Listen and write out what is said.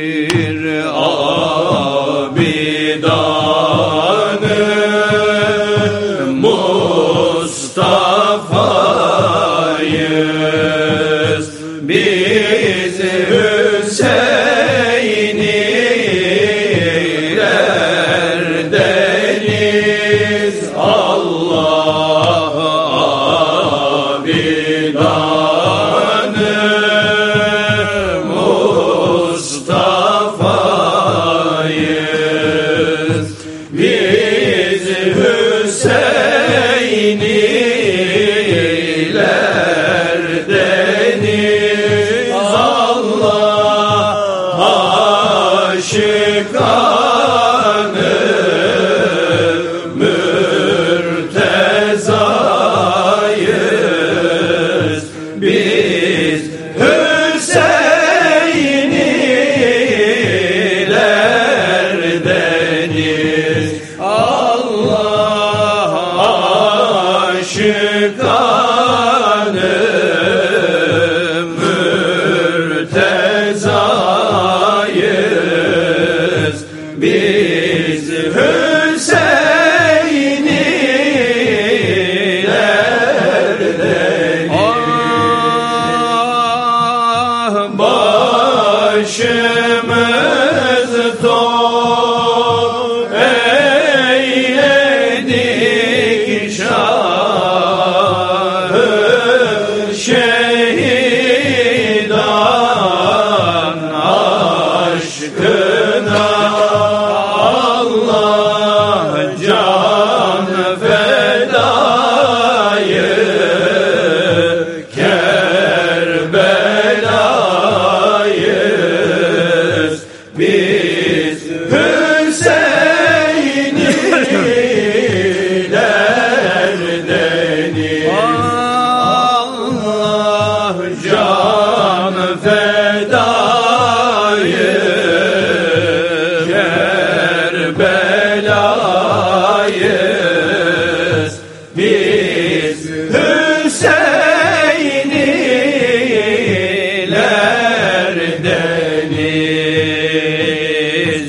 Bir abidanı Mustafa'yız. Biz Aşıkanı mürtezayız. Biz Hüseyinlerdeniz Ah başımız şehidan aşkına Allah can fedayı Kerbelayız biz Hüseyinlerdeniz Allah Kerbela'yı Kerbela'yız biz